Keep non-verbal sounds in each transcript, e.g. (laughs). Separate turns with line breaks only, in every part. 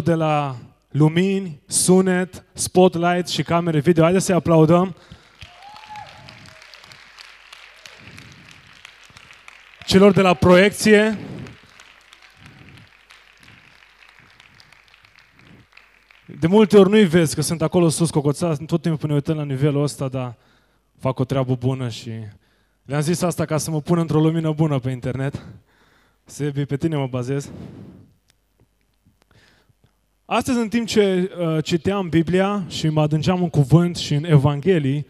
de la lumini, sunet, spotlight și camere video. Haideți să-i aplaudăm. Celor de la proiecție. De multe ori nu-i vezi că sunt acolo sus cocoțați, tot timpul ne uităm la nivelul ăsta, dar fac o treabă bună și le-am zis asta ca să mă pun într-o lumină bună pe internet. Sebi, pe tine mă bazez. Astăzi, în timp ce uh, citeam Biblia și mă adânceam în cuvânt și în Evanghelii,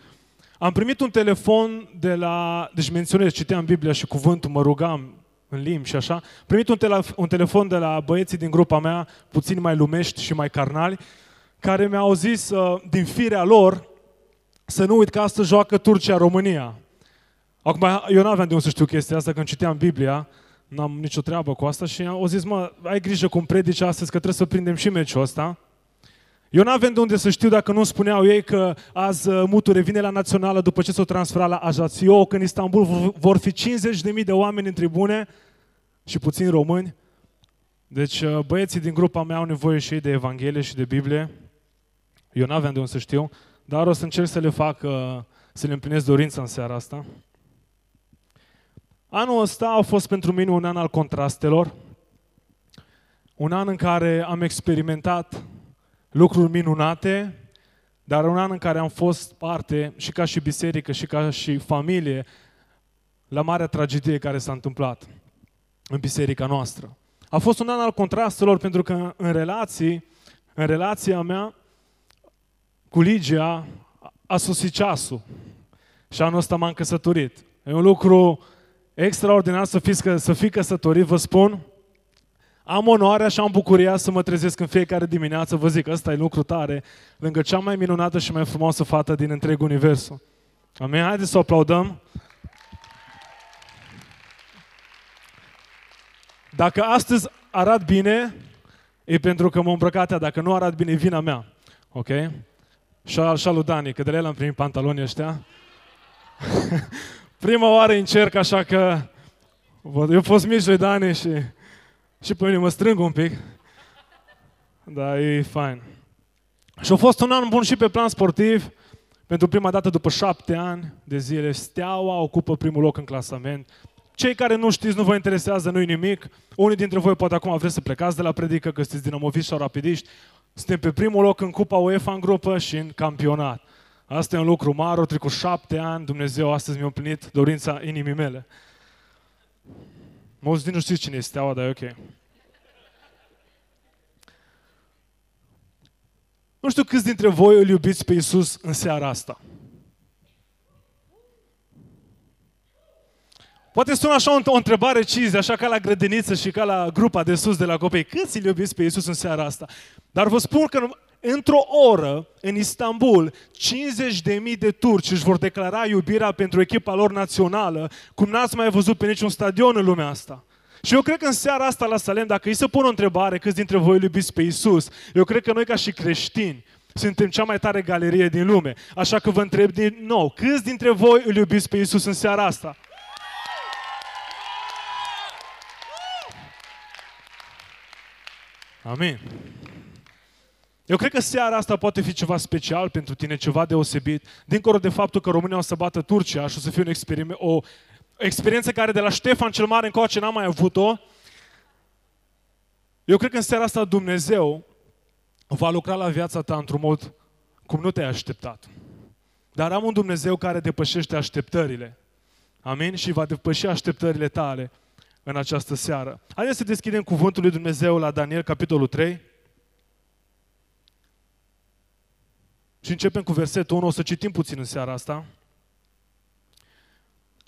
am primit un telefon de la... Deci menționez, citeam Biblia și cuvântul, mă rugam în limbi și așa. Am primit un, tele, un telefon de la băieții din grupa mea, puțin mai lumești și mai carnali, care mi-au zis uh, din firea lor să nu uit că astăzi joacă Turcia-România. Acum, eu nu aveam de unde să știu chestia asta când citeam Biblia, n-am nicio treabă cu asta și au zis, mă, ai grijă cum predici astăzi că trebuie să prindem și meciul ăsta. Eu n-aveam de unde să știu dacă nu spuneau ei că azi uh, Mutu revine la Națională după ce s-o transfera la Ajaccio, că în Istanbul vor fi 50.000 de oameni în tribune și puțini români. Deci uh, băieții din grupa mea au nevoie și ei de Evanghelie și de Biblie. Eu n-aveam de unde să știu, dar o să încerc să le fac, uh, să le împlinesc dorința în seara asta. Anul ăsta a fost pentru mine un an al contrastelor, un an în care am experimentat lucruri minunate, dar un an în care am fost parte și ca și biserică și ca și familie la marea tragedie care s-a întâmplat în biserica noastră. A fost un an al contrastelor pentru că în relații, în relația mea cu Ligia a sosit ceasul și anul ăsta m-am căsătorit. E un lucru extraordinar să, fiți, să fii căsătorit, vă spun. Am onoarea și am bucuria să mă trezesc în fiecare dimineață, vă zic, ăsta e lucru tare, lângă cea mai minunată și mai frumoasă fată din întreg universul. Amin? Haideți să o aplaudăm. Dacă astăzi arat bine, e pentru că m-am îmbrăcat ea. Dacă nu arat bine, e vina mea. Ok? Și al lui Dani, că de la el am primit pantaloni ăștia. (laughs) Prima oară încerc așa că... Eu am fost mici de ani și... Și pe mine mă strâng un pic. Da, e fain. Și a fost un an bun și pe plan sportiv. Pentru prima dată după șapte ani de zile, Steaua ocupă primul loc în clasament. Cei care nu știți, nu vă interesează, nu-i nimic. Unii dintre voi poate acum vreți să plecați de la predică, că sunteți dinamoviști sau rapidiști. Suntem pe primul loc în Cupa UEFA în grupă și în campionat. Asta e un lucru mare, au trecut șapte ani, Dumnezeu astăzi mi-a împlinit dorința inimii mele. Mulți din nu știți cine este steaua, dar e ok. Nu știu câți dintre voi îl iubiți pe Iisus în seara asta. Poate sună așa o, o întrebare ciză, așa ca la grădiniță și ca la grupa de sus de la copii. Câți îl iubiți pe Iisus în seara asta? Dar vă spun că într-o oră, în Istanbul, 50.000 de turci își vor declara iubirea pentru echipa lor națională, cum n-ați mai văzut pe niciun stadion în lumea asta. Și eu cred că în seara asta la Salem, dacă îi să pun o întrebare, câți dintre voi îl iubiți pe Isus, eu cred că noi ca și creștini suntem cea mai tare galerie din lume. Așa că vă întreb din nou, câți dintre voi îl iubiți pe Isus în seara asta? Amin. Eu cred că seara asta poate fi ceva special pentru tine, ceva deosebit, dincolo de faptul că România o să bată Turcia și o să fie un experiment, o experiență care de la Ștefan cel Mare încoace n-am mai avut-o. Eu cred că în seara asta Dumnezeu va lucra la viața ta într-un mod cum nu te-ai așteptat. Dar am un Dumnezeu care depășește așteptările. Amin? Și va depăși așteptările tale în această seară. Haideți să deschidem cuvântul lui Dumnezeu la Daniel, capitolul 3. Și începem cu versetul 1, o să citim puțin în seara asta.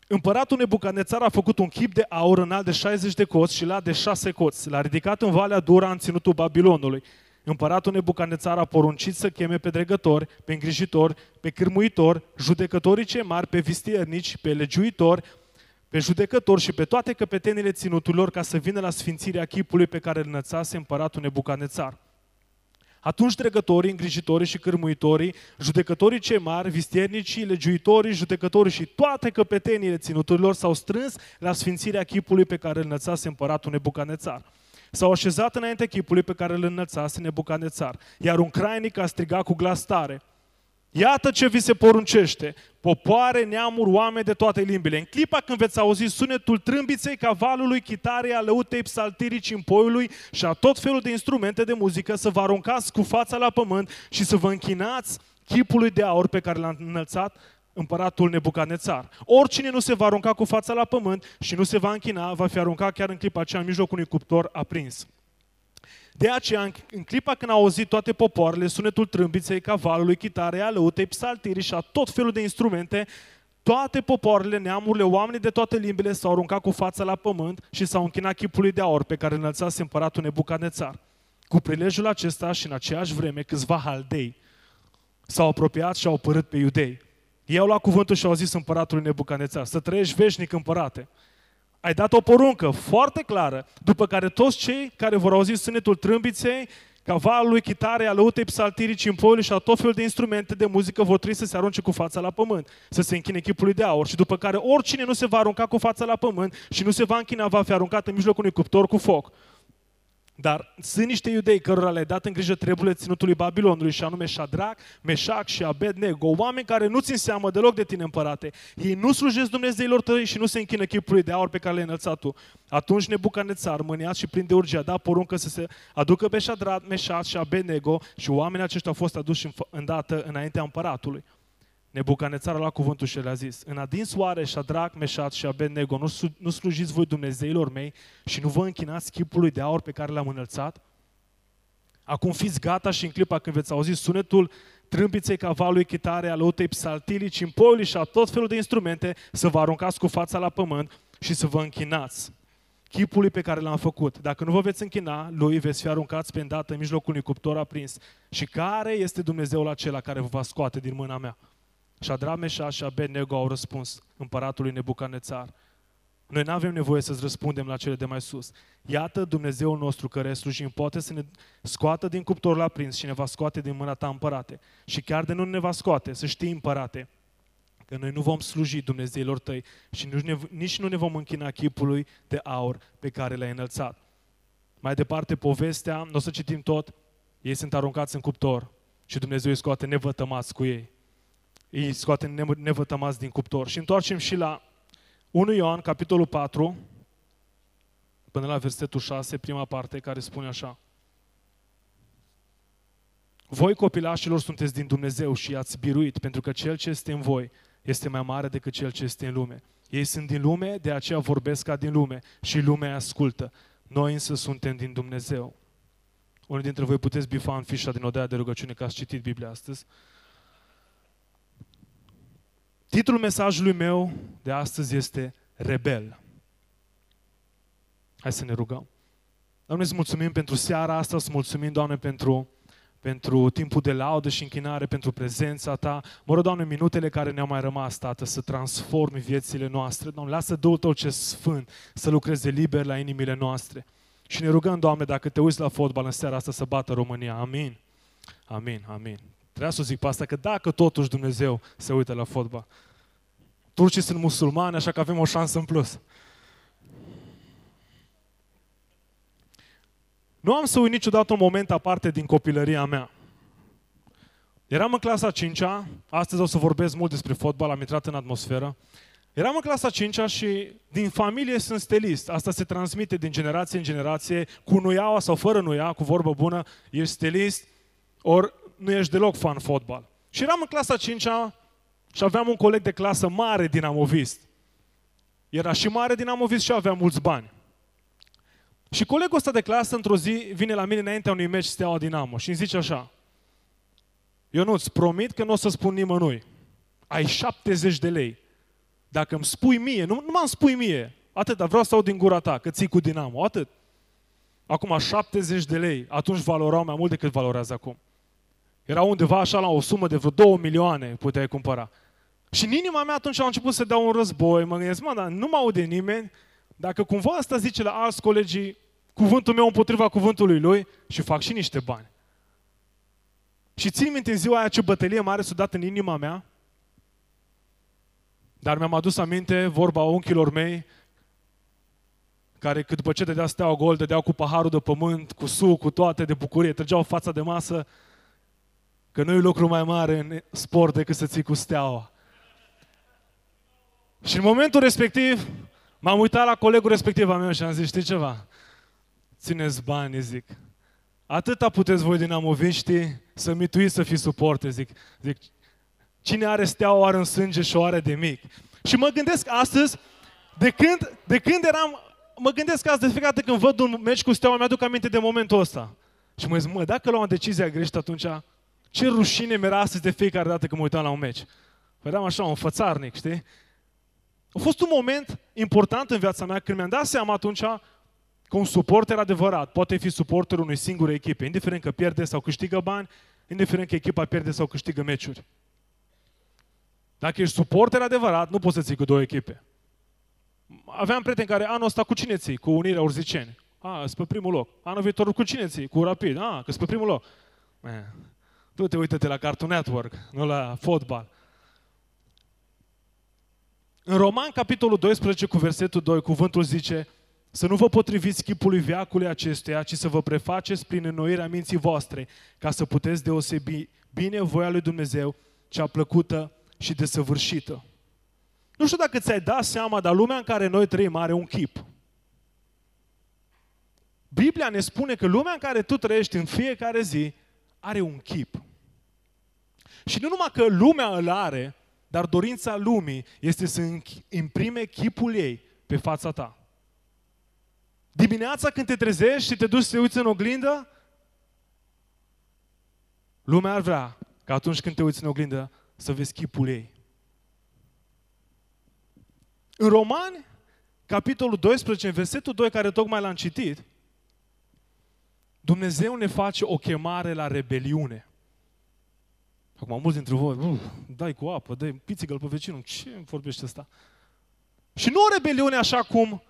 Împăratul Nebucanețar a făcut un chip de aur înalt de 60 de coți și la de 6 coți. L-a ridicat în Valea Dura în ținutul Babilonului. Împăratul Nebucanețar a poruncit să cheme pe dregători, pe îngrijitori, pe cârmuitori, judecătorii cei mari, pe vistiernici, pe legiuitori, pe judecători și pe toate căpetenile ținuturilor ca să vină la sfințirea chipului pe care îl nățase împăratul Nebucanețar. Atunci dregătorii, îngrijitorii și cârmuitorii, judecătorii cei mari, vistiernicii, legiuitorii, judecătorii și toate căpetenile ținuturilor s-au strâns la sfințirea chipului pe care îl nățase împăratul Nebucanețar. s-au așezat înainte chipului pe care îl înălțase Nebucanețar. Iar un crainic a strigat cu glas tare, Iată ce vi se poruncește, popoare, neamuri, oameni de toate limbile. În clipa când veți auzi sunetul trâmbiței, cavalului, chitarei, a lăutei, psaltirii, cimpoiului și a tot felul de instrumente de muzică, să vă aruncați cu fața la pământ și să vă închinați chipului de aur pe care l-a înălțat împăratul Nebucanețar. Oricine nu se va arunca cu fața la pământ și nu se va închina, va fi aruncat chiar în clipa aceea în mijlocul unui cuptor aprins. De aceea, în clipa când au auzit toate popoarele, sunetul trâmbiței, cavalului, chitarei, alăutei, psaltirii și a tot felul de instrumente, toate popoarele, neamurile, oamenii de toate limbile s-au aruncat cu fața la pământ și s-au închinat chipului de aur pe care înălțase împăratul Nebucanețar. Cu prilejul acesta și în aceeași vreme câțiva haldei s-au apropiat și au părât pe iudei. Ei au luat cuvântul și au zis împăratului Nebucanețar, să trăiești veșnic împărate ai dat o poruncă foarte clară, după care toți cei care vor auzi sunetul trâmbiței, cavalului, chitarei, alăutei, psaltirii, cimpoiului și a tot felul de instrumente de muzică vor trebui să se arunce cu fața la pământ, să se închine chipului de aur și după care oricine nu se va arunca cu fața la pământ și nu se va închina, va fi aruncat în mijlocul unui cuptor cu foc. Dar sunt niște iudei cărora le-ai dat în grijă treburile ținutului Babilonului, și anume Shadrach, Meșac și Abednego, oameni care nu țin seamă deloc de tine, împărate. Ei nu slujesc Dumnezeilor tăi și nu se închină chipului de aur pe care le-ai înălțat tu. Atunci Nebucanețar, mâniat și plin de urgie, a dat poruncă să se aducă pe Shadrach, Meșac și Abednego și oamenii aceștia au fost aduși îndată înaintea împăratului. Nebucanețar a luat cuvântul și le-a zis, în adins oare Shadrach, Meșat și Abednego, nu, nu slujiți voi Dumnezeilor mei și nu vă închinați chipului de aur pe care l-am înălțat? Acum fiți gata și în clipa când veți auzi sunetul trâmbiței cavalului, chitare, alăutei, psaltilii, cimpoiului și a tot felul de instrumente, să vă aruncați cu fața la pământ și să vă închinați chipului pe care l-am făcut. Dacă nu vă veți închina, lui veți fi aruncați pe îndată în mijlocul unui cuptor aprins. Și care este Dumnezeul acela care vă va scoate din mâna mea? Și Adrameșa și Abednego au răspuns împăratului Nebucanețar. Noi nu avem nevoie să-ți răspundem la cele de mai sus. Iată Dumnezeul nostru care slujim poate să ne scoată din cuptorul aprins și ne va scoate din mâna ta împărate. Și chiar de nu ne va scoate, să știi împărate, că noi nu vom sluji Dumnezeilor tăi și nici, ne, nici nu ne vom închina chipului de aur pe care l-ai înălțat. Mai departe, povestea, nu o să citim tot, ei sunt aruncați în cuptor și Dumnezeu îi scoate nevătămați cu ei îi scoate nevătămați din cuptor. Și întoarcem și la 1 Ioan, capitolul 4, până la versetul 6, prima parte, care spune așa. Voi, copilașilor, sunteți din Dumnezeu și i-ați biruit, pentru că Cel ce este în voi este mai mare decât Cel ce este în lume. Ei sunt din lume, de aceea vorbesc ca din lume și lumea ascultă. Noi însă suntem din Dumnezeu. Unii dintre voi puteți bifa în fișa din odaia de rugăciune că ați citit Biblia astăzi. Titlul mesajului meu de astăzi este Rebel. Hai să ne rugăm. Doamne, îți mulțumim pentru seara asta, îți mulțumim, Doamne, pentru, pentru timpul de laudă și închinare, pentru prezența Ta. Mă rog, Doamne, minutele care ne-au mai rămas, Tată, să transformi viețile noastre. Doamne, lasă Duhul Tău ce sfânt să lucreze liber la inimile noastre. Și ne rugăm, Doamne, dacă te uiți la fotbal în seara asta, să bată România. Amin. Amin, amin. Trebuia să zic pe asta, că dacă totuși Dumnezeu se uită la fotbal. Turcii sunt musulmani, așa că avem o șansă în plus. Nu am să uit niciodată un moment aparte din copilăria mea. Eram în clasa 5 -a, astăzi o să vorbesc mult despre fotbal, am intrat în atmosferă. Eram în clasa 5 -a și din familie sunt stelist. Asta se transmite din generație în generație, cu nuiaua sau fără nuia, cu vorbă bună, ești stelist, ori nu ești deloc fan fotbal. Și eram în clasa 5 -a, și aveam un coleg de clasă mare dinamovist. Era și mare dinamovist și avea mulți bani. Și colegul ăsta de clasă, într-o zi, vine la mine înaintea unui meci Steaua Dinamo și îmi zice așa, eu nu-ți promit că nu o să spun nimănui. Ai 70 de lei. Dacă îmi spui mie, nu, nu m-am spui mie, atât, dar vreau să aud din gura ta că ții cu Dinamo, atât. Acum 70 de lei, atunci valorau mai mult decât valorează acum. Era undeva așa la o sumă de vreo 2 milioane puteai cumpăra. Și în inima mea atunci au început să dau un război. Mă gândesc, mă, dar nu mă aude nimeni. Dacă cumva asta zice la alți colegii cuvântul meu împotriva cuvântului lui și fac și niște bani. Și țin minte în ziua aia ce bătălie mare s-a dat în inima mea, dar mi-am adus aminte vorba unchilor mei care că după ce dădea steaua gol, dădeau cu paharul de pământ, cu suc, cu toate de bucurie, trăgeau fața de masă, că nu e lucru mai mare în sport decât să ții cu steaua. Și în momentul respectiv, m-am uitat la colegul respectiv al meu și am zis, știi ceva? Țineți bani, zic. Atâta puteți voi din amoviștii să mituiți să fiți suporte, zic. zic. Cine are steaua are în sânge și o are de mic. Și mă gândesc astăzi, de când, de când eram, mă gândesc astăzi, de fiecare dată când văd un meci cu steaua, mi-aduc aminte de momentul ăsta. Și mă zic, mă, dacă luam decizia greșită atunci, ce rușine mi-era astăzi de fiecare dată când mă uitam la un meci. Vedeam așa, un fățarnic, știi? A fost un moment important în viața mea când mi-am dat seama atunci că un suporter adevărat poate fi suporterul unui singur echipe, indiferent că pierde sau câștigă bani, indiferent că echipa pierde sau câștigă meciuri. Dacă ești suporter adevărat, nu poți să ții cu două echipe. Aveam prieteni care anul ăsta cu cine ții? Cu Unirea Urziceni. A, sunt pe primul loc. Anul viitor cu cine ții? Cu Rapid. A, că sunt pe primul loc. Tu te uită-te la Cartoon Network, nu la fotbal. În Roman, capitolul 12, cu versetul 2, cuvântul zice să nu vă potriviți chipului veacului acestuia, ci să vă prefaceți prin înnoirea minții voastre, ca să puteți deosebi bine voia lui Dumnezeu, cea plăcută și desăvârșită. Nu știu dacă ți-ai dat seama, dar lumea în care noi trăim are un chip. Biblia ne spune că lumea în care tu trăiești în fiecare zi are un chip. Și nu numai că lumea îl are, dar dorința lumii este să imprime chipul ei pe fața ta. Dimineața când te trezești și te duci să te uiți în oglindă, lumea ar vrea ca atunci când te uiți în oglindă să vezi chipul ei. În Romani, capitolul 12, versetul 2, care tocmai l-am citit, Dumnezeu ne face o chemare la rebeliune. Acum, mulți dintre voi, uh, dai cu apă, dai pițigă pe vecinul, ce vorbește asta? Și nu o rebeliune așa cum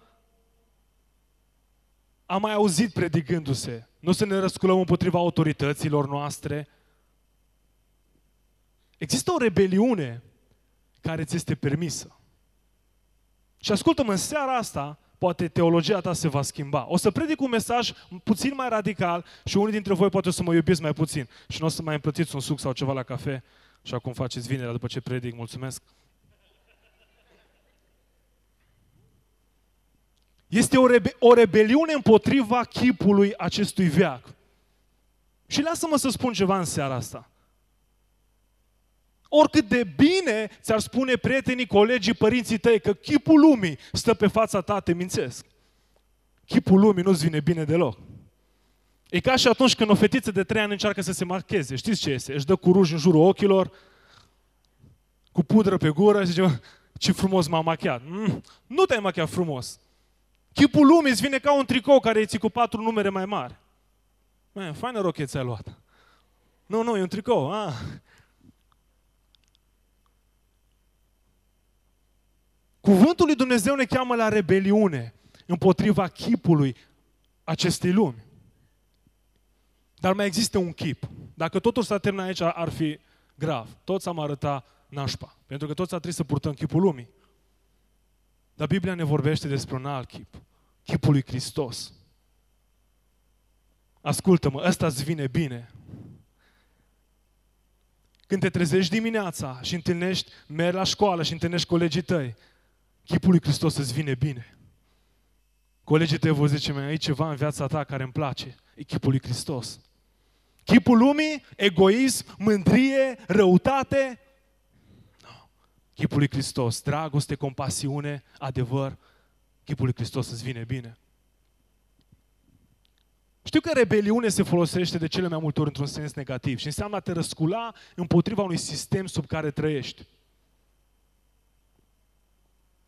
am mai auzit predicându-se. Nu să ne răsculăm împotriva autorităților noastre. Există o rebeliune care ți este permisă. Și ascultă-mă, în seara asta, poate teologia ta se va schimba. O să predic un mesaj puțin mai radical și unii dintre voi poate o să mă iubiți mai puțin și nu o să mai împlătiți un suc sau ceva la cafe, așa cum faceți vinerea după ce predic, mulțumesc. Este o, rebe- o rebeliune împotriva chipului acestui veac. Și lasă-mă să spun ceva în seara asta. Oricât de bine ți-ar spune prietenii, colegii, părinții tăi că chipul lumii stă pe fața ta, te mințesc. Chipul lumii nu-ți vine bine deloc. E ca și atunci când o fetiță de trei ani încearcă să se marcheze. Știți ce este? Își dă cu ruj în jurul ochilor, cu pudră pe gură și zice, ce frumos m-am machiat. Mm, nu te-ai machiat frumos. Chipul lumii îți vine ca un tricou care îți cu patru numere mai mari. Man, faină roche ți-ai luat. Nu, nu, e un tricou. Ah. Cuvântul lui Dumnezeu ne cheamă la rebeliune împotriva chipului acestei lumi. Dar mai există un chip. Dacă totul s-a terminat aici, ar fi grav. Toți am arătat nașpa. Pentru că toți ar trebui să purtăm chipul lumii. Dar Biblia ne vorbește despre un alt chip. Chipul lui Hristos. Ascultă-mă, ăsta îți vine bine. Când te trezești dimineața și întâlnești, mergi la școală și întâlnești colegii tăi, chipul lui Hristos îți vine bine. Colegii tăi vor zice, mai ai ceva în viața ta care îmi place. E chipul lui Hristos. Chipul lumii, egoism, mândrie, răutate. No. Chipul lui Hristos, dragoste, compasiune, adevăr. Chipul lui Hristos îți vine bine. Știu că rebeliune se folosește de cele mai multe ori într-un sens negativ și înseamnă a te răscula împotriva unui sistem sub care trăiești.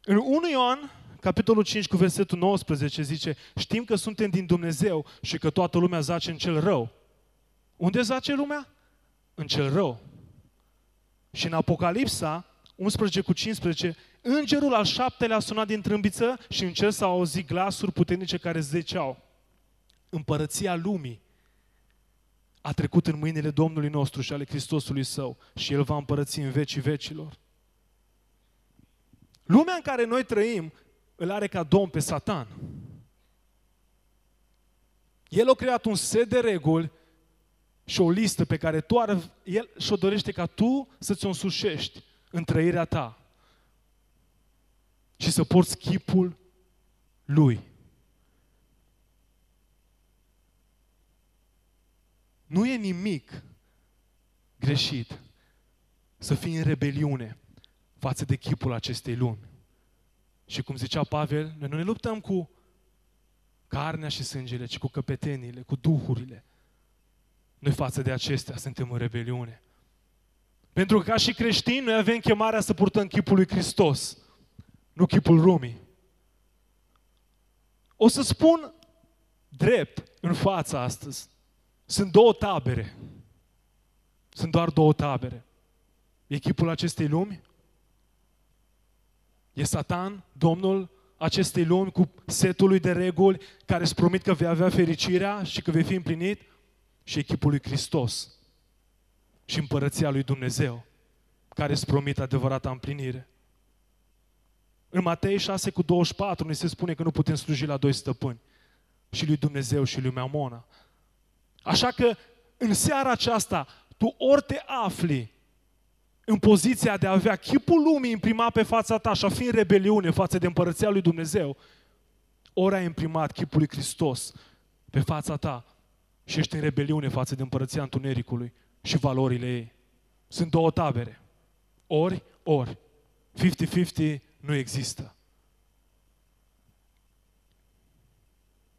În 1 Ioan, capitolul 5 cu versetul 19 zice Știm că suntem din Dumnezeu și că toată lumea zace în cel rău. Unde zace lumea? În cel rău. Și în Apocalipsa 11 cu 15, îngerul al șaptelea a sunat din trâmbiță și în cer s-au auzit glasuri puternice care ziceau Împărăția lumii a trecut în mâinile Domnului nostru și ale Hristosului Său și El va împărăți în vecii vecilor. Lumea în care noi trăim îl are ca domn pe Satan. El a creat un set de reguli și o listă pe care tu ar, el și-o dorește ca tu să-ți o însușești în trăirea ta și să porți chipul lui. Nu e nimic greșit să fii în rebeliune față de chipul acestei lumi. Și cum zicea Pavel, noi nu ne luptăm cu carnea și sângele, ci cu căpetenile, cu duhurile. Noi față de acestea suntem în rebeliune. Pentru că ca și creștini noi avem chemarea să purtăm chipul lui Hristos, nu chipul lumii. O să spun drept în fața astăzi. Sunt două tabere. Sunt doar două tabere. Echipul acestei lumi e Satan, Domnul acestei lumi cu setul lui de reguli care îți promit că vei avea fericirea și că vei fi împlinit și echipul lui Hristos și împărăția lui Dumnezeu care îți promit adevărata împlinire. În Matei 6 cu 24 ne se spune că nu putem sluji la doi stăpâni, și lui Dumnezeu și lui Mamona. Așa că în seara aceasta, tu ori te afli în poziția de a avea chipul lumii imprimat pe fața ta și a fi în rebeliune față de împărăția lui Dumnezeu, ori ai imprimat chipul lui Hristos pe fața ta și ești în rebeliune față de împărăția întunericului și valorile ei. Sunt două tabere. Ori, ori. 50-50 nu există.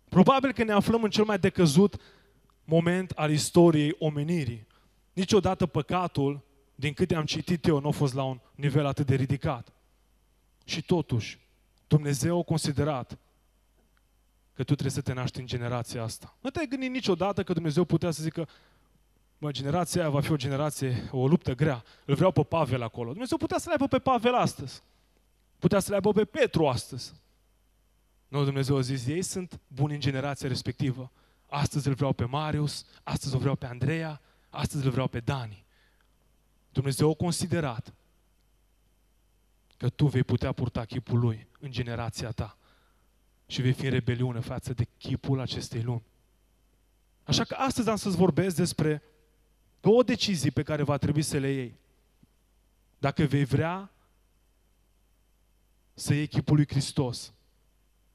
Probabil că ne aflăm în cel mai decăzut moment al istoriei omenirii. Niciodată păcatul, din câte am citit eu, nu a fost la un nivel atât de ridicat. Și totuși, Dumnezeu a considerat că tu trebuie să te naști în generația asta. Nu te-ai gândit niciodată că Dumnezeu putea să zică Mă, generația aia va fi o generație, o luptă grea. Îl vreau pe Pavel acolo. Dumnezeu putea să-l aibă pe Pavel astăzi. Putea să-l aibă pe Petru astăzi. Nu, Dumnezeu a zis, ei sunt buni în generația respectivă. Astăzi îl vreau pe Marius, astăzi îl vreau pe Andreea, astăzi îl vreau pe Dani. Dumnezeu a considerat că tu vei putea purta chipul lui în generația ta și vei fi în rebeliune față de chipul acestei lumi. Așa că astăzi am să-ți vorbesc despre două decizii pe care va trebui să le iei. Dacă vei vrea să iei chipul lui Hristos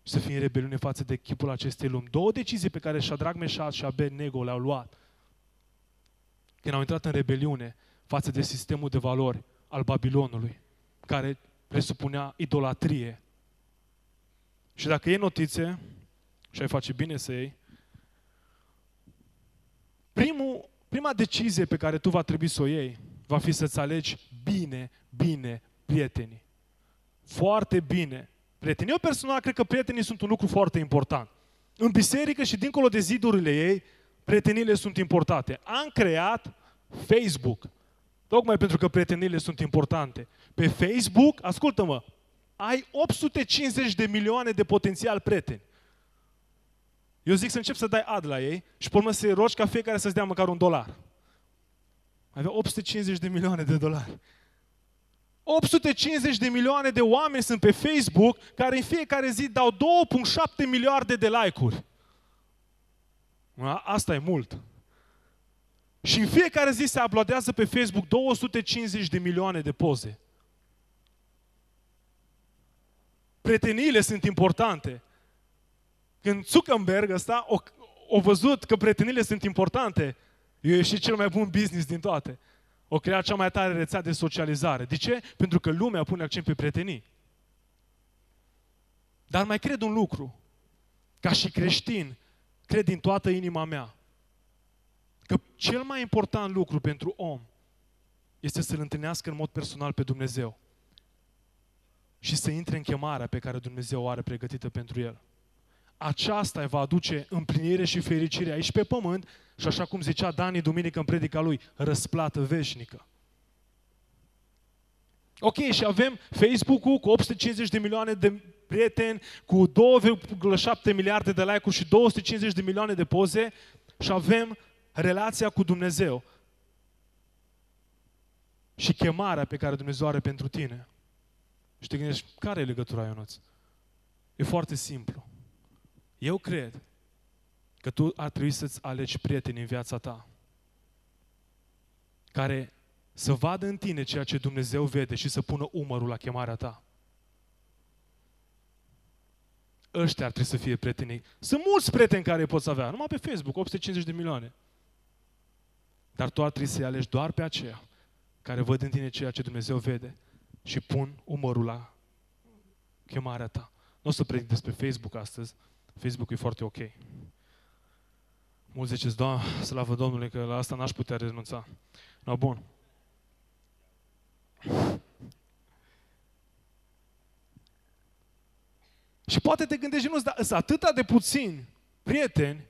și să fii în rebeliune față de chipul acestei lumi. Două decizii pe care Shadrach, Meșat și Abednego le-au luat când au intrat în rebeliune față de sistemul de valori al Babilonului, care presupunea idolatrie. Și dacă iei notițe, și ai face bine să iei, primul, prima decizie pe care tu va trebui să o iei va fi să-ți alegi bine, bine prietenii. Foarte bine prietenii. Eu personal cred că prietenii sunt un lucru foarte important. În biserică și dincolo de zidurile ei, prietenile sunt importante. Am creat Facebook. Tocmai pentru că prietenile sunt importante. Pe Facebook, ascultă-mă, ai 850 de milioane de potențial prieteni. Eu zic să încep să dai ad la ei și pe urmă să-i rogi ca fiecare să-ți dea măcar un dolar. Avea 850 de milioane de dolari. 850 de milioane de oameni sunt pe Facebook care în fiecare zi dau 2,7 miliarde de like-uri. Asta e mult. Și în fiecare zi se uploadează pe Facebook 250 de milioane de poze. Prieteniile sunt importante. Când Zuckerberg ăsta o, o văzut că prietenile sunt importante, eu e și cel mai bun business din toate. O creat cea mai tare rețea de socializare. De ce? Pentru că lumea pune accent pe prietenii. Dar mai cred un lucru. Ca și creștin, cred din toată inima mea că cel mai important lucru pentru om este să-L întâlnească în mod personal pe Dumnezeu și să intre în chemarea pe care Dumnezeu o are pregătită pentru el aceasta îi va aduce împlinire și fericire aici pe pământ și așa cum zicea Dani duminică în predica lui, răsplată veșnică. Ok, și avem Facebook-ul cu 850 de milioane de prieteni, cu 2,7 miliarde de like-uri și 250 de milioane de poze și avem relația cu Dumnezeu și chemarea pe care Dumnezeu are pentru tine. Și te gândești, care e legătura, Ionuț? E foarte simplu. Eu cred că tu ar trebui să-ți alegi prieteni în viața ta care să vadă în tine ceea ce Dumnezeu vede și să pună umărul la chemarea ta. Ăștia ar trebui să fie prietenii. Sunt mulți prieteni care îi poți avea, numai pe Facebook, 850 de milioane. Dar tu ar trebui să-i alegi doar pe aceea care văd în tine ceea ce Dumnezeu vede și pun umărul la chemarea ta. Nu o să predic despre Facebook astăzi. Facebook e foarte ok. Mulți ziceți, da, slavă Domnului, că la asta n-aș putea renunța. No, bun. Și poate te gândești, nu, dar sunt atâta de puțini prieteni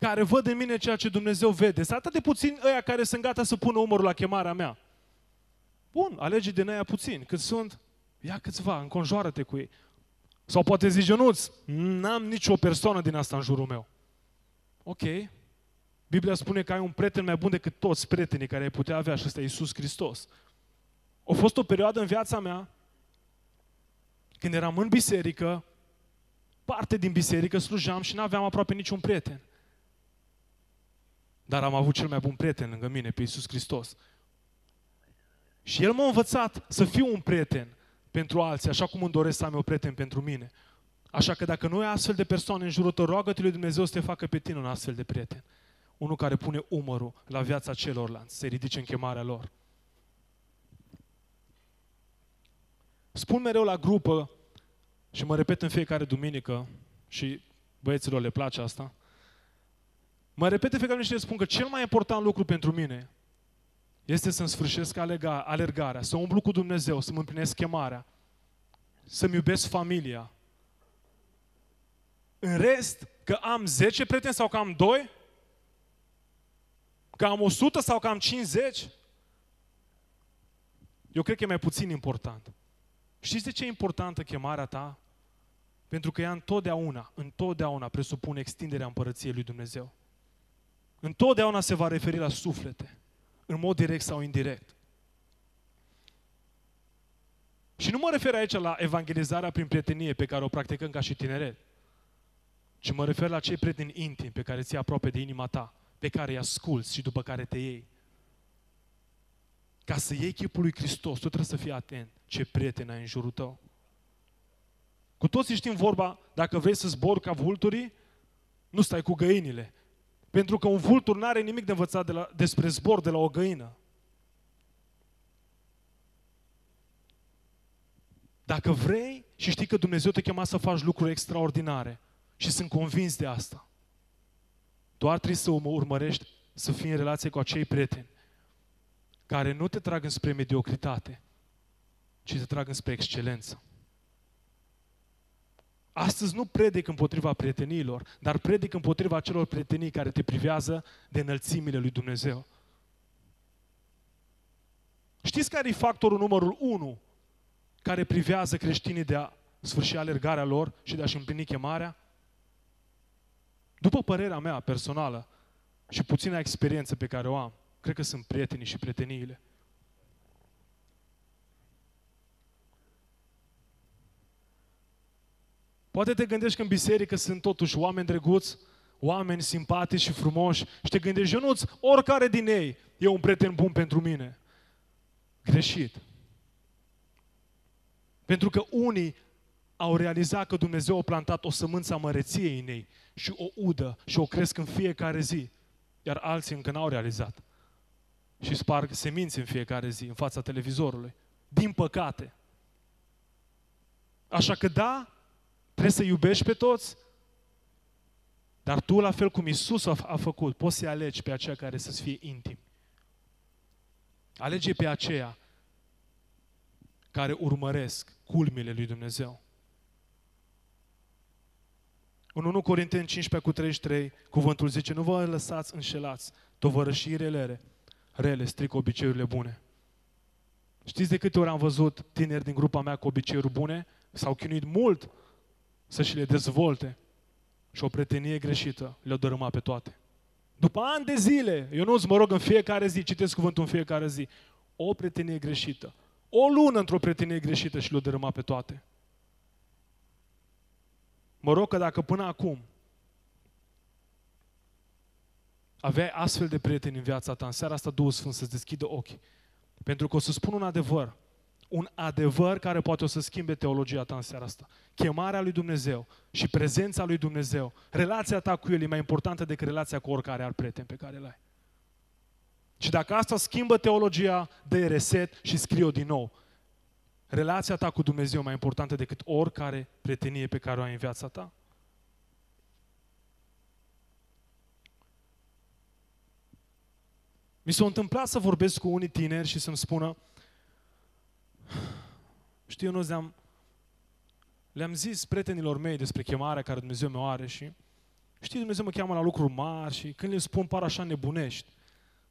care văd în mine ceea ce Dumnezeu vede. Sunt atât de puțini ăia care sunt gata să pună umărul la chemarea mea. Bun, alege din aia puțin. Cât sunt, ia câțiva, înconjoară-te cu ei. Sau poate zici, Ionuț, n-am nicio persoană din asta în jurul meu. Ok. Biblia spune că ai un prieten mai bun decât toți prietenii care ai putea avea și ăsta e Iisus Hristos. A fost o perioadă în viața mea când eram în biserică, parte din biserică slujam și nu aveam aproape niciun prieten. Dar am avut cel mai bun prieten lângă mine, pe Iisus Hristos. Și El m-a învățat să fiu un prieten pentru alții, așa cum îmi doresc să am eu prieten pentru mine. Așa că dacă nu ai astfel de persoane în jurul tău, roagă-te lui Dumnezeu să te facă pe tine un astfel de prieten. Unul care pune umărul la viața celorlalți, se ridice în chemarea lor. Spun mereu la grupă și mă repet în fiecare duminică și băieților le place asta. Mă repet în fiecare și le spun că cel mai important lucru pentru mine este să-mi sfârșesc alega, alergarea, să umblu cu Dumnezeu, să-mi împlinesc chemarea, să-mi iubesc familia. În rest, că am 10 prieteni sau că am 2, că am 100 sau că am 50, eu cred că e mai puțin important. Știți de ce e importantă chemarea ta? Pentru că ea întotdeauna, întotdeauna presupune extinderea împărăției lui Dumnezeu. Întotdeauna se va referi la suflete, în mod direct sau indirect. Și nu mă refer aici la evangelizarea prin prietenie pe care o practicăm ca și tineret, ci mă refer la cei prieteni intimi pe care ți aproape de inima ta, pe care îi asculți și după care te iei. Ca să iei chipul lui Hristos, tu trebuie să fii atent ce prieten ai în jurul tău. Cu toții știm vorba, dacă vrei să zbori ca vulturii, nu stai cu găinile. Pentru că un vultur nu are nimic de învățat de la, despre zbor de la o găină. Dacă vrei și știi că Dumnezeu te chema să faci lucruri extraordinare și sunt convins de asta, doar trebuie să mă urmărești să fii în relație cu acei prieteni care nu te trag înspre mediocritate, ci te trag înspre excelență. Astăzi nu predic împotriva prieteniilor, dar predic împotriva celor prietenii care te privează de înălțimile lui Dumnezeu. Știți care e factorul numărul 1 care privează creștinii de a sfârși alergarea lor și de a-și împlini chemarea? După părerea mea personală și puțina experiență pe care o am, cred că sunt prietenii și prieteniile. Poate te gândești că în biserică sunt totuși oameni drăguți, oameni simpatici și frumoși și te gândești, Ionuț, oricare din ei e un prieten bun pentru mine. Greșit. Pentru că unii au realizat că Dumnezeu a plantat o sămânță a măreției în ei și o udă și o cresc în fiecare zi, iar alții încă n-au realizat. Și sparg semințe în fiecare zi, în fața televizorului. Din păcate. Așa că da, Trebuie să iubești pe toți, dar tu, la fel cum Isus a, a făcut, poți să alegi pe aceea care să-ți fie intim. Alege pe aceea care urmăresc culmile lui Dumnezeu. În 1 Corinteni 15 cu 33, cuvântul zice, nu vă lăsați înșelați, tovărășii rele, rele strică obiceiurile bune. Știți de câte ori am văzut tineri din grupa mea cu obiceiuri bune? S-au chinuit mult să și le dezvolte și o prietenie greșită le-o dărâma pe toate. După ani de zile, eu nu mă rog în fiecare zi, citesc cuvântul în fiecare zi, o prietenie greșită, o lună într-o prietenie greșită și le-o dărâma pe toate. Mă rog că dacă până acum aveai astfel de prieteni în viața ta, în seara asta Duhul Sfânt să-ți deschidă ochii. Pentru că o să spun un adevăr. Un adevăr care poate o să schimbe teologia ta în seara asta. Chemarea lui Dumnezeu și prezența lui Dumnezeu, relația ta cu El e mai importantă decât relația cu oricare alt prieten pe care îl ai. Și dacă asta schimbă teologia, de reset și scrie-o din nou. Relația ta cu Dumnezeu e mai importantă decât oricare prietenie pe care o ai în viața ta. Mi s-a întâmplat să vorbesc cu unii tineri și să-mi spună știu, eu nu le-am, le-am zis prietenilor mei despre chemarea care Dumnezeu mi-o are și știi, Dumnezeu mă cheamă la lucruri mari și când le spun par așa nebunești.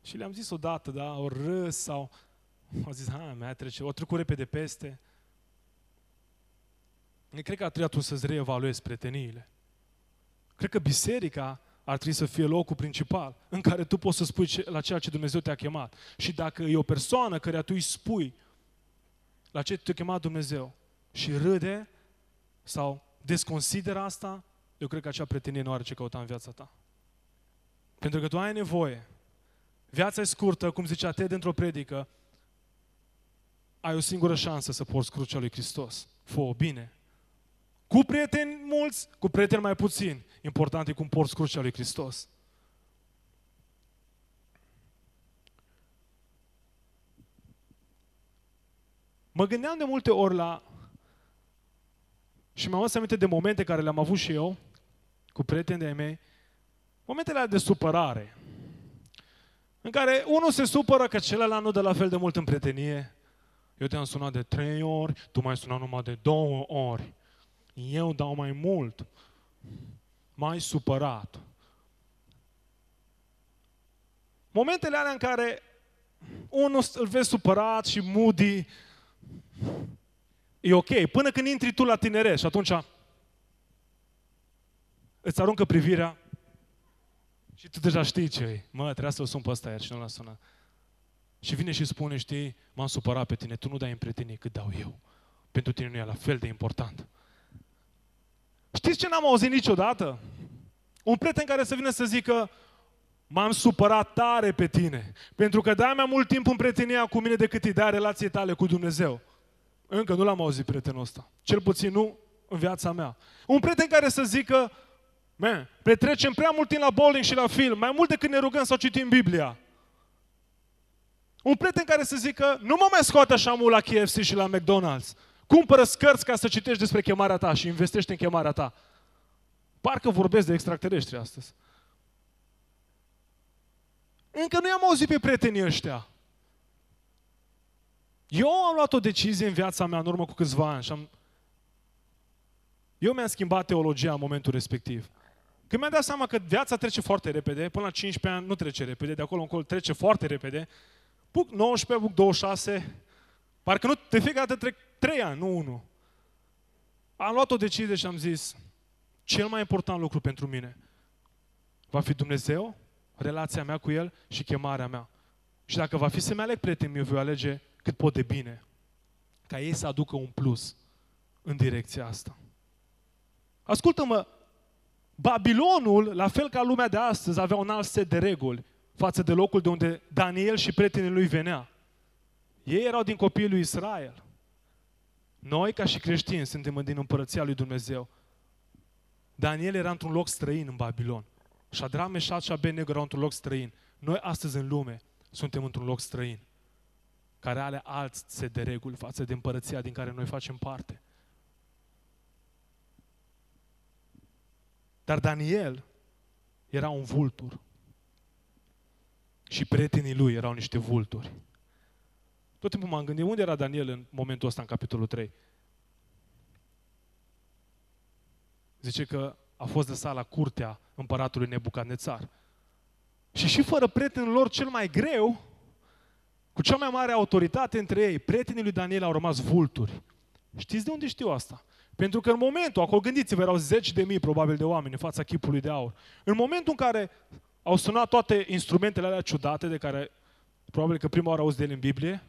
Și le-am zis odată, da, o râs sau au zis, ha, mai trece, o trecut repede peste. Eu cred că a trebuit să-ți reevaluezi prieteniile. Cred că biserica ar trebui să fie locul principal în care tu poți să spui la ceea ce Dumnezeu te-a chemat. Și dacă e o persoană care tu îi spui la ce te-a chemat Dumnezeu și râde sau desconsideră asta, eu cred că acea prietenie nu are ce căuta în viața ta. Pentru că tu ai nevoie. Viața e scurtă, cum zicea Ted într-o predică, ai o singură șansă să porți crucea lui Hristos. Fă-o bine. Cu prieteni mulți, cu prieteni mai puțini. Important e cum porți crucea lui Hristos. Mă gândeam de multe ori la și mi-am adus aminte de momente care le-am avut și eu cu prieteni de-ai mei, momentele de supărare, în care unul se supără că celălalt nu dă la fel de mult în prietenie. Eu te-am sunat de trei ori, tu m-ai sunat numai de două ori. Eu dau mai mult. Mai supărat. Momentele alea în care unul îl vezi supărat și moody, e ok. Până când intri tu la tineret și atunci îți aruncă privirea și tu deja știi ce e. Mă, trebuia să-l sun pe ăsta iar și nu l-a sunat. Și vine și spune, știi, m-am supărat pe tine, tu nu dai în prietenie cât dau eu. Pentru tine nu e la fel de important. Știți ce n-am auzit niciodată? Un prieten care să vină să zică, m-am supărat tare pe tine, pentru că dai mai mult timp în prietenia cu mine decât îi dai relației tale cu Dumnezeu. Încă nu l-am auzit prietenul ăsta. Cel puțin nu în viața mea. Un prieten care să zică, Man, petrecem prea mult timp la bowling și la film, mai mult decât ne rugăm sau citim Biblia. Un prieten care să zică, nu mă mai scoate așa mult la KFC și la McDonald's. Cumpără scărți ca să citești despre chemarea ta și investește în chemarea ta. Parcă vorbesc de extraterestri astăzi. Încă nu i-am auzit pe prietenii ăștia. Eu am luat o decizie în viața mea în urmă cu câțiva ani și am... Eu mi-am schimbat teologia în momentul respectiv. Când mi-am dat seama că viața trece foarte repede, până la 15 ani nu trece repede, de acolo încolo trece foarte repede, puc 19, puc 26, parcă nu, de fiecare dată trec 3 ani, nu 1. Am luat o decizie și am zis, cel mai important lucru pentru mine va fi Dumnezeu, relația mea cu El și chemarea mea. Și dacă va fi să-mi aleg prietenii, eu voi alege cât pot de bine, ca ei să aducă un plus în direcția asta. Ascultă-mă, Babilonul, la fel ca lumea de astăzi, avea un alt set de reguli față de locul de unde Daniel și prietenii lui venea. Ei erau din copiii lui Israel. Noi, ca și creștini, suntem din împărăția lui Dumnezeu. Daniel era într-un loc străin în Babilon. Shadrach, Meșat și Abednego erau într-un loc străin. Noi astăzi în lume suntem într-un loc străin, care are alt set de reguli față de împărăția din care noi facem parte. Dar Daniel era un vultur. Și prietenii lui erau niște vulturi. Tot timpul m-am gândit, unde era Daniel în momentul ăsta, în capitolul 3? Zice că a fost lăsat la curtea împăratului Nebucadnețar. Și și fără prietenul lor cel mai greu, cu cea mai mare autoritate între ei, prietenii lui Daniel au rămas vulturi. Știți de unde știu asta? Pentru că în momentul, acolo gândiți-vă, erau zeci de mii probabil de oameni în fața chipului de aur. În momentul în care au sunat toate instrumentele alea ciudate de care probabil că prima oară auzi de ele în Biblie,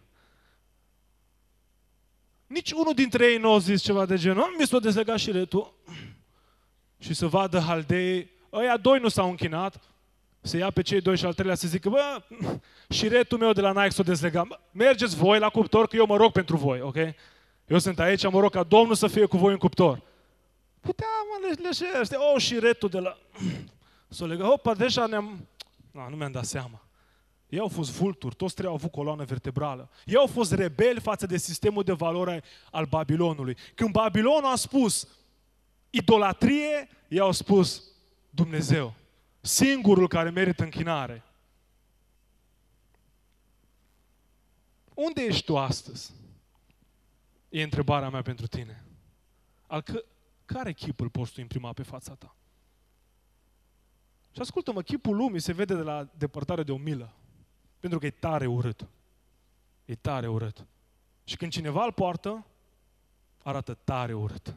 nici unul dintre ei nu a zis ceva de genul, mi s-a dezlegat și tu. Și să vadă haldei, ăia doi nu s-au închinat, să ia pe cei doi și al treilea să zică, bă, și retul meu de la Nike s-o dezlega. Mergeți voi la cuptor, că eu mă rog pentru voi, ok? Eu sunt aici, mă rog ca Domnul să fie cu voi în cuptor. Putea, mă, le, leșește. Oh, și retul de la... S-o legă. Opa, deja ne-am... No, nu mi-am dat seama. Ei au fost vulturi, toți trei au avut coloană vertebrală. Ei au fost rebeli față de sistemul de valoare al Babilonului. Când Babilonul a spus idolatrie, ei au spus Dumnezeu. Singurul care merită închinare. Unde ești tu astăzi? E întrebarea mea pentru tine. Al că, care chip îl poți tu imprima pe fața ta? Și ascultă-mă, chipul lumii se vede de la depărtare de o milă. Pentru că e tare urât. E tare urât. Și când cineva îl poartă, arată tare urât.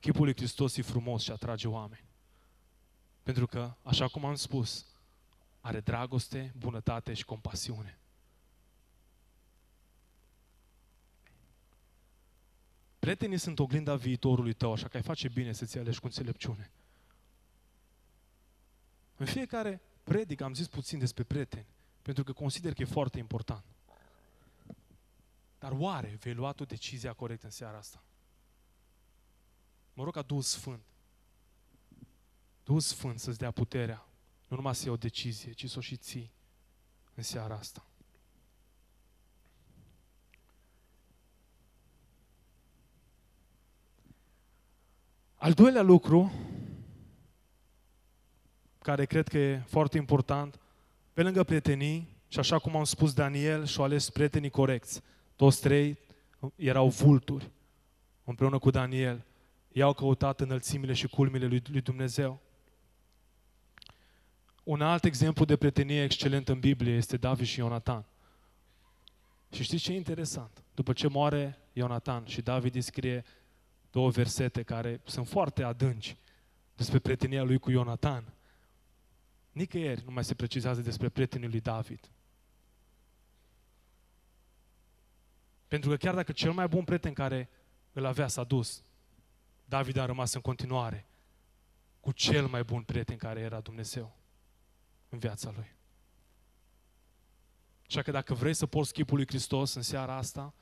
Chipul lui Hristos e frumos și atrage oameni. Pentru că, așa cum am spus, are dragoste, bunătate și compasiune. Prietenii sunt oglinda viitorului tău, așa că ai face bine să-ți alegi cu înțelepciune. În fiecare predic am zis puțin despre prieteni, pentru că consider că e foarte important. Dar oare vei lua tu decizia corectă în seara asta? Mă rog ca Duhul Sfânt, Duhul Sfânt să-ți dea puterea, nu numai să iei o decizie, ci să o și ții în seara asta. Al doilea lucru, care cred că e foarte important, pe lângă prietenii, și așa cum am spus Daniel, și-au ales prietenii corecți. Toți trei erau vulturi împreună cu Daniel. Ei au căutat înălțimile și culmile lui, lui Dumnezeu. Un alt exemplu de prietenie excelent în Biblie este David și Ionatan. Și știți ce e interesant? După ce moare Ionatan și David îi scrie două versete care sunt foarte adânci despre prietenia lui cu Ionatan. Nicăieri nu mai se precizează despre prietenii lui David. Pentru că chiar dacă cel mai bun prieten care îl avea s-a dus, David a rămas în continuare cu cel mai bun prieten care era Dumnezeu în viața lui. Așa că dacă vrei să porți chipul lui Hristos în seara asta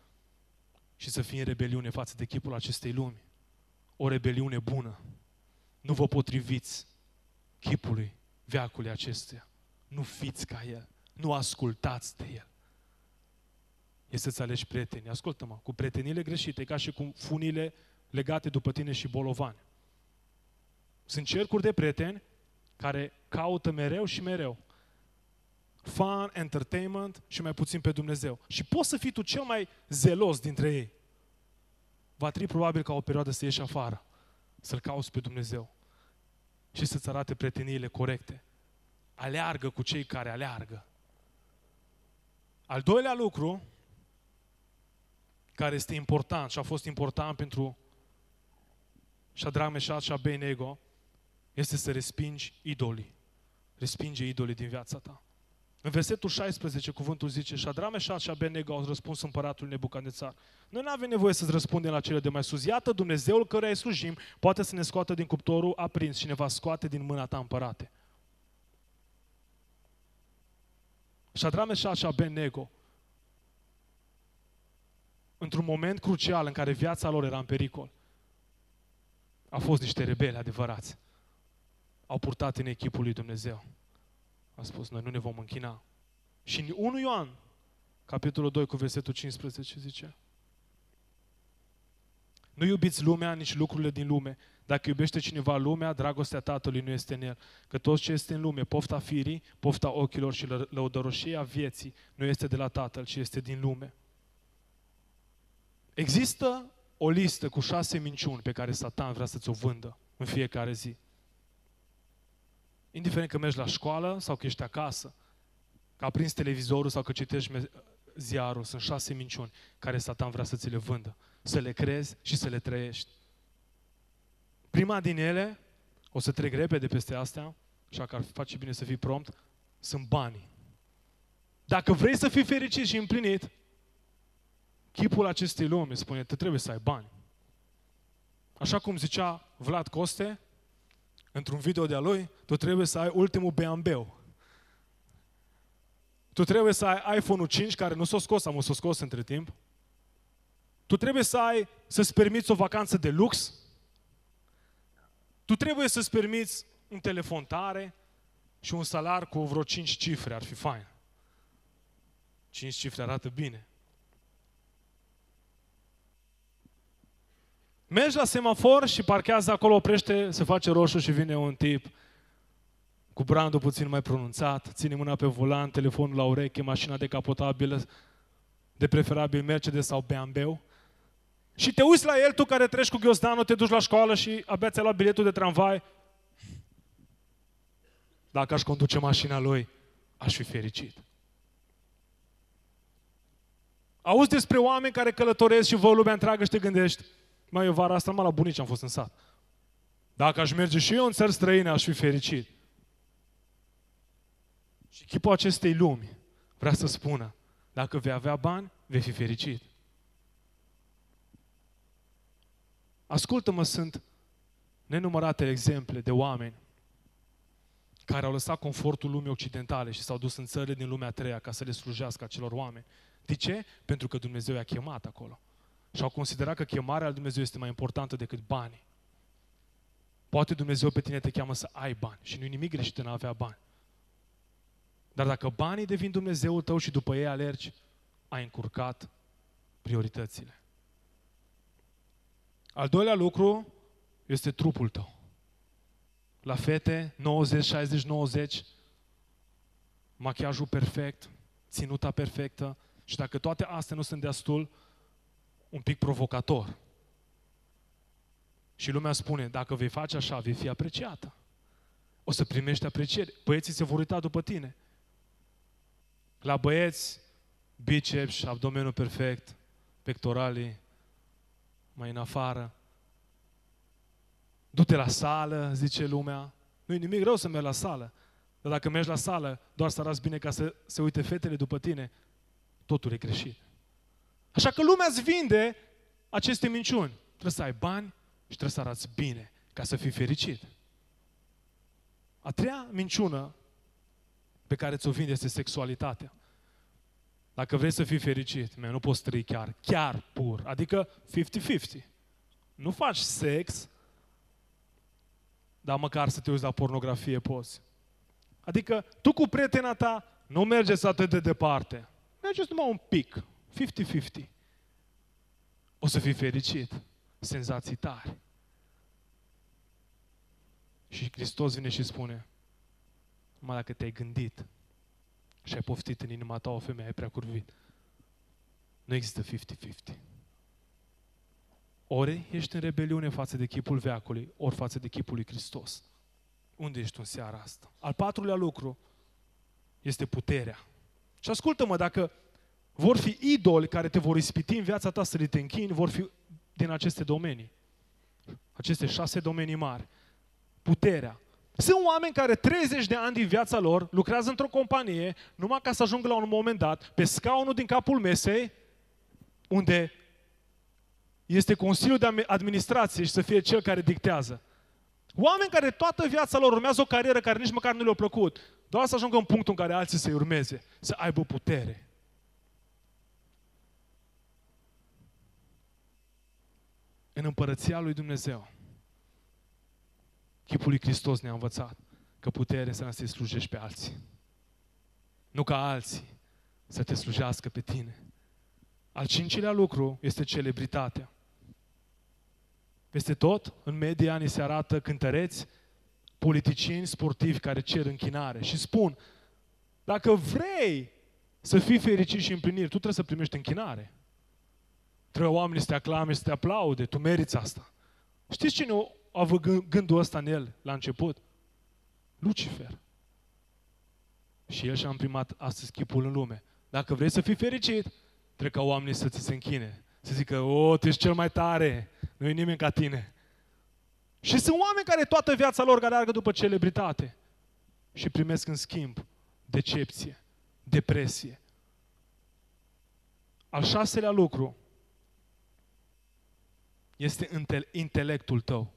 și să fii în rebeliune față de chipul acestei lumi, o rebeliune bună, nu vă potriviți chipului veacului acestuia. Nu fiți ca el. Nu ascultați de el. E să-ți alegi prieteni. Ascultă-mă, cu prietenile greșite, ca și cu funile legate după tine și bolovani. Sunt cercuri de prieteni care caută mereu și mereu fun, entertainment și mai puțin pe Dumnezeu. Și poți să fii tu cel mai zelos dintre ei. Va trebui probabil ca o perioadă să ieși afară, să-L cauți pe Dumnezeu și să-ți arate prieteniile corecte. Aleargă cu cei care aleargă. Al doilea lucru, care este important și a fost important pentru Shadrach, Meshach și Abednego, este să respingi idolii. Respinge idolii din viața ta. În versetul 16, cuvântul zice, Shadrach, Meshach și Abednego au răspuns împăratul Nebucadnețar. Noi nu avem nevoie să-ți răspundem la cele de mai sus. Iată, Dumnezeul căruia îi slujim poate să ne scoată din cuptorul aprins și ne va scoate din mâna ta împărate. Shadrach, Meshach și Abednego, într-un moment crucial în care viața lor era în pericol, au fost niște rebeli adevărați. Au purtat în echipul lui Dumnezeu. A spus, noi nu ne vom închina. Și în 1 Ioan, capitolul 2 cu versetul 15 zice, nu iubiți lumea, nici lucrurile din lume. Dacă iubește cineva lumea, dragostea Tatălui nu este în el. Că tot ce este în lume, pofta firii, pofta ochilor și lăudăroșia vieții, nu este de la Tatăl, ci este din lume. Există o listă cu șase minciuni pe care Satan vrea să-ți o vândă în fiecare zi. Indiferent că mergi la școală sau că ești acasă, că aprinzi televizorul sau că citești ziarul, sunt șase minciuni care Satan vrea să ți le vândă. Să le crezi și să le trăiești. Prima din ele, o să trec repede peste astea, așa că ar face bine să fii prompt, sunt banii. Dacă vrei să fii fericit și împlinit, chipul acestei lumi spune, te trebuie să ai bani. Așa cum zicea Vlad Coste, într-un video de-a lui, tu trebuie să ai ultimul beambeu. Tu trebuie să ai iPhone-ul 5, care nu s-a scos, am s-a scos între timp. Tu trebuie să ai, să-ți permiți o vacanță de lux. Tu trebuie să-ți permiți un telefon tare și un salar cu vreo 5 cifre, ar fi fain. 5 cifre arată bine. Mergi la semafor și parchează acolo, oprește, se face roșu și vine un tip cu brandul puțin mai pronunțat, ține mâna pe volan, telefonul la ureche, mașina decapotabilă, de preferabil Mercedes sau BMW. Și te uiți la el, tu care treci cu ghiozdanul, te duci la școală și abia ți-ai luat biletul de tramvai. Dacă aș conduce mașina lui, aș fi fericit. Auzi despre oameni care călătoresc și vă lumea întreagă și te gândești, mai eu vara asta mă la bunici am fost în sat. Dacă aș merge și eu în țări străine, aș fi fericit. Și chipul acestei lumi vrea să spună, dacă vei avea bani, vei fi fericit. Ascultă-mă, sunt nenumărate exemple de oameni care au lăsat confortul lumii occidentale și s-au dus în țările din lumea a treia ca să le slujească acelor oameni. De ce? Pentru că Dumnezeu i-a chemat acolo. Și au considerat că chemarea lui Dumnezeu este mai importantă decât banii. Poate Dumnezeu pe tine te cheamă să ai bani și nu-i nimic greșit în a avea bani. Dar dacă banii devin Dumnezeul tău și după ei alergi, ai încurcat prioritățile. Al doilea lucru este trupul tău. La fete, 90, 60, 90, machiajul perfect, ținuta perfectă și dacă toate astea nu sunt destul, un pic provocator. Și lumea spune, dacă vei face așa, vei fi apreciată. O să primești apreciere. Băieții se vor uita după tine. La băieți, biceps, abdomenul perfect, pectoralii, mai în afară. Du-te la sală, zice lumea. nu e nimic rău să mergi la sală. Dar dacă mergi la sală, doar să arăți bine ca să se uite fetele după tine, totul e greșit. Așa că lumea îți vinde aceste minciuni. Trebuie să ai bani și trebuie să arăți bine ca să fii fericit. A treia minciună pe care ți-o vinde este sexualitatea. Dacă vrei să fii fericit, man, nu poți trăi chiar, chiar pur. Adică 50-50. Nu faci sex, dar măcar să te uiți la pornografie poți. Adică tu cu prietena ta nu mergeți atât de departe. Mergeți numai un pic. 50-50. O să fii fericit. Senzații tari. Și Hristos vine și spune, numai dacă te-ai gândit și ai poftit în inima ta o femeie, ai prea curvit. Nu există 50-50. Ori ești în rebeliune față de chipul veacului, ori față de chipul lui Hristos. Unde ești în seara asta? Al patrulea lucru este puterea. Și ascultă-mă, dacă vor fi idoli care te vor ispiti în viața ta să te închini, vor fi din aceste domenii. Aceste șase domenii mari. Puterea. Sunt oameni care 30 de ani din viața lor lucrează într-o companie numai ca să ajungă la un moment dat pe scaunul din capul mesei unde este Consiliul de Administrație și să fie cel care dictează. Oameni care toată viața lor urmează o carieră care nici măcar nu le-a plăcut, doar să ajungă în punctul în care alții să-i urmeze, să aibă putere. În împărăția lui Dumnezeu, chipul lui Hristos ne-a învățat că putere înseamnă să-i slujești pe alții. Nu ca alții să te slujească pe tine. Al cincilea lucru este celebritatea. Peste tot, în media, ni se arată cântăreți, politicieni sportivi care cer închinare și spun, dacă vrei să fii fericit și împlinit, tu trebuie să primești închinare. Trebuie oamenii să te aclame, să te aplaude, tu meriți asta. Știți cine a avut gândul ăsta în el la început? Lucifer. Și el și-a imprimat astăzi chipul în lume. Dacă vrei să fii fericit, trebuie ca oamenii să ți se închine. Să zică, o, tu ești cel mai tare, nu e nimeni ca tine. Și sunt oameni care toată viața lor galeargă după celebritate și primesc în schimb decepție, depresie. Al șaselea lucru este intelectul tău.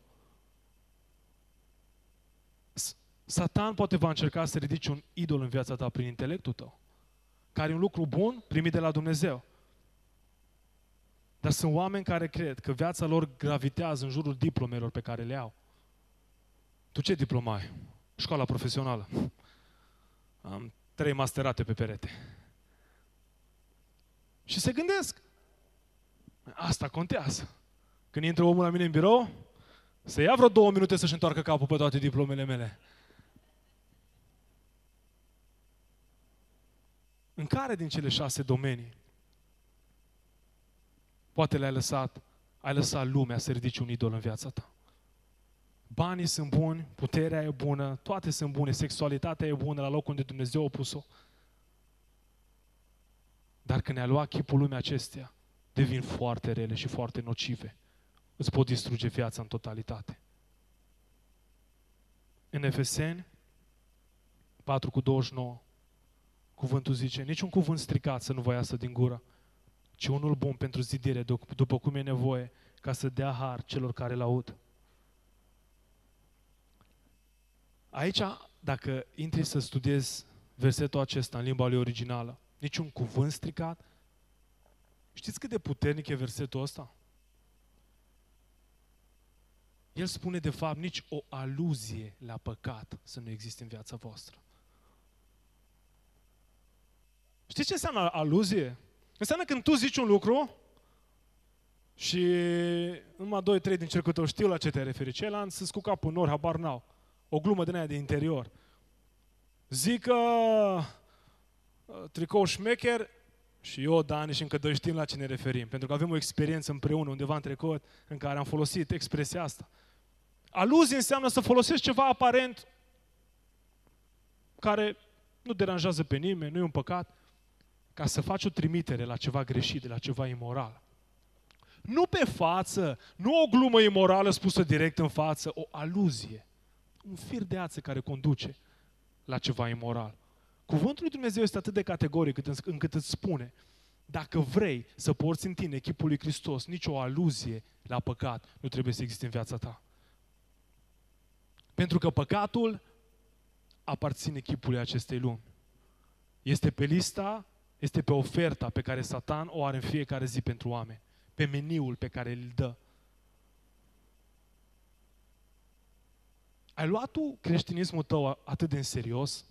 Satan poate va încerca să ridice un idol în viața ta prin intelectul tău. care e un lucru bun primit de la Dumnezeu. Dar sunt oameni care cred că viața lor gravitează în jurul diplomelor pe care le au. Tu ce diplomă ai? Școala profesională. Am trei masterate pe perete. Și se gândesc. Asta contează. Când intră omul la mine în birou, să ia vreo două minute să-și întoarcă capul pe toate diplomele mele. În care din cele șase domenii poate le-ai lăsat, ai lăsat lumea să ridici un idol în viața ta? Banii sunt buni, puterea e bună, toate sunt bune, sexualitatea e bună la locul unde Dumnezeu a pus-o. Dar când ne-a luat chipul lumea acestea, devin foarte rele și foarte nocive. Îți pot distruge viața în totalitate. În Efeseni 4 cu 29, cuvântul zice, niciun cuvânt stricat să nu vă iasă din gură, ci unul bun pentru zidire, după cum e nevoie, ca să dea har celor care îl aud. Aici, dacă intri să studiezi versetul acesta în limba lui originală, niciun cuvânt stricat, știți cât de puternic e versetul ăsta? El spune de fapt nici o aluzie la păcat să nu existe în viața voastră. Știți ce înseamnă aluzie? Înseamnă când tu zici un lucru și numai doi, trei din cercul tău știu la ce te referi. Ceilalți sunt cu capul nor, habar n-au. O glumă din aia de interior. Zic că uh, tricou șmecher și eu, Dani și încă doi știm la ce ne referim. Pentru că avem o experiență împreună undeva în trecut în care am folosit expresia asta. Aluzie înseamnă să folosești ceva aparent care nu deranjează pe nimeni, nu e un păcat, ca să faci o trimitere la ceva greșit, la ceva imoral. Nu pe față, nu o glumă imorală spusă direct în față, o aluzie. Un fir de ață care conduce la ceva imoral. Cuvântul lui Dumnezeu este atât de categoric încât îți spune, dacă vrei să porți în tine chipul lui Hristos, nicio aluzie la păcat nu trebuie să existe în viața ta. Pentru că păcatul aparține chipului acestei lumi. Este pe lista, este pe oferta pe care Satan o are în fiecare zi pentru oameni. Pe meniul pe care îl dă. Ai luat tu creștinismul tău atât de în serios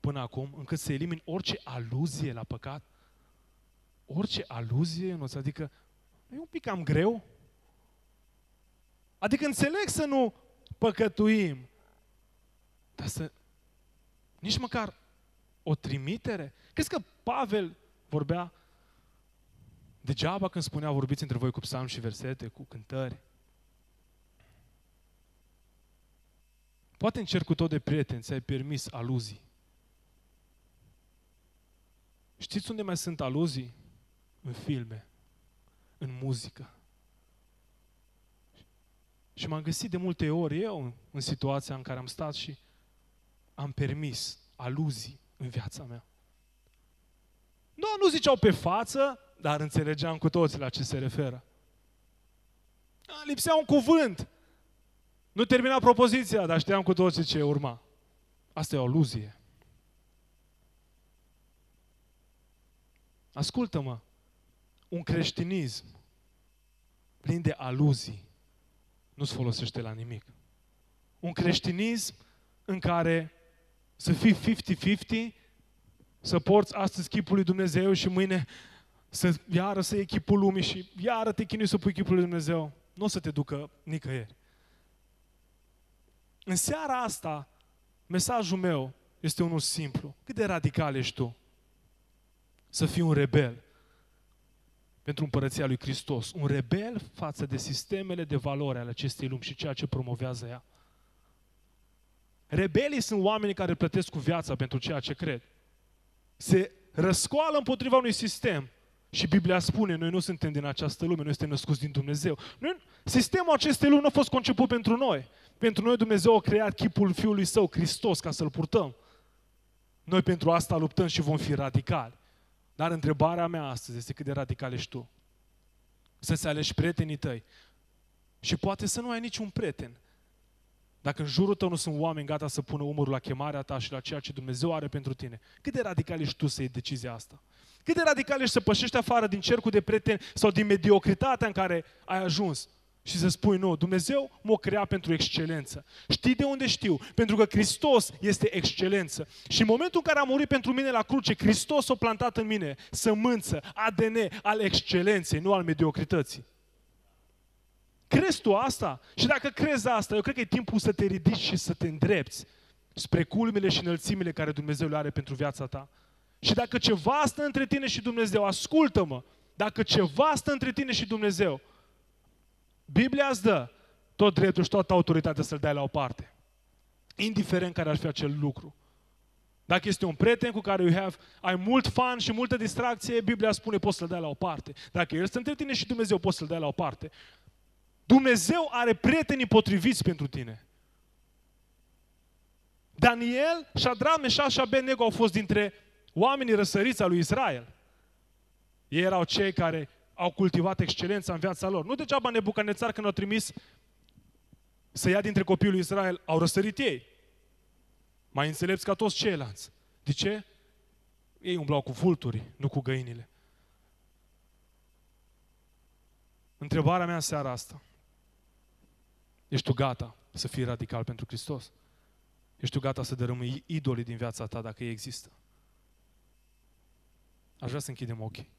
până acum, încât să elimini orice aluzie la păcat? Orice aluzie, nu adică e un pic cam greu. Adică înțeleg să nu păcătuim. Dar să... Nici măcar o trimitere? Crezi că Pavel vorbea degeaba când spunea vorbiți între voi cu psalm și versete, cu cântări? Poate în cercul tău de prieteni ți-ai permis aluzii. Știți unde mai sunt aluzii? În filme, în muzică. Și m-am găsit de multe ori eu în situația în care am stat și am permis aluzii în viața mea. Nu, nu ziceau pe față, dar înțelegeam cu toți la ce se referă. Lipsea un cuvânt. Nu termina propoziția, dar știam cu toții ce urma. Asta e o aluzie. Ascultă-mă, un creștinism plin de aluzii nu-ți folosește la nimic. Un creștinism în care să fii 50-50, să porți astăzi chipul lui Dumnezeu și mâine să iară să iei chipul lumii și iară te chinui să pui chipul lui Dumnezeu, nu o să te ducă nicăieri. În seara asta, mesajul meu este unul simplu. Cât de radical ești tu? Să fii un rebel pentru împărăția lui Hristos. Un rebel față de sistemele de valori ale acestei lumi și ceea ce promovează ea. Rebelii sunt oamenii care plătesc cu viața pentru ceea ce cred. Se răscoală împotriva unui sistem. Și Biblia spune, noi nu suntem din această lume, noi suntem născuți din Dumnezeu. Noi, sistemul acestei lumi nu a fost conceput pentru noi. Pentru noi Dumnezeu a creat chipul Fiului Său, Hristos, ca să-L purtăm. Noi pentru asta luptăm și vom fi radicali. Dar întrebarea mea astăzi este cât de radical ești tu. Să-ți alegi prietenii tăi. Și poate să nu ai niciun prieten. dacă în jurul tău nu sunt oameni gata să pună umărul la chemarea ta și la ceea ce Dumnezeu are pentru tine, cât de radical ești tu să iei decizia asta? Cât de radical ești să pășești afară din cercul de prieteni sau din mediocritatea în care ai ajuns și să spui, nu, Dumnezeu m-a creat pentru excelență. Știi de unde știu? Pentru că Hristos este excelență. Și în momentul în care a murit pentru mine la cruce, Hristos a plantat în mine sămânță, ADN al excelenței, nu al mediocrității. Crezi tu asta? Și dacă crezi asta, eu cred că e timpul să te ridici și să te îndrepți spre culmile și înălțimile care Dumnezeu le are pentru viața ta. Și dacă ceva stă între tine și Dumnezeu, ascultă-mă, dacă ceva stă între tine și Dumnezeu, Biblia îți dă tot dreptul și toată autoritatea să-l dai la o parte. Indiferent care ar fi acel lucru. Dacă este un prieten cu care you have, ai mult fan și multă distracție, Biblia spune poți să-l dai la o parte. Dacă el stă între tine și Dumnezeu, poți să-l dai la o parte. Dumnezeu are prietenii potriviți pentru tine. Daniel, Shadrach, Meșaș și Abednego au fost dintre oamenii răsăriți al lui Israel. Ei erau cei care au cultivat excelența în viața lor. Nu degeaba Nebucanețar când au trimis să ia dintre copiii lui Israel, au răsărit ei. Mai înțelepți ca toți ceilalți. De ce? Ei umblau cu vulturi, nu cu găinile. Întrebarea mea în seara asta. Ești tu gata să fii radical pentru Hristos? Ești tu gata să dărâmâi idolii din viața ta dacă ei există? Aș vrea să închidem ochii.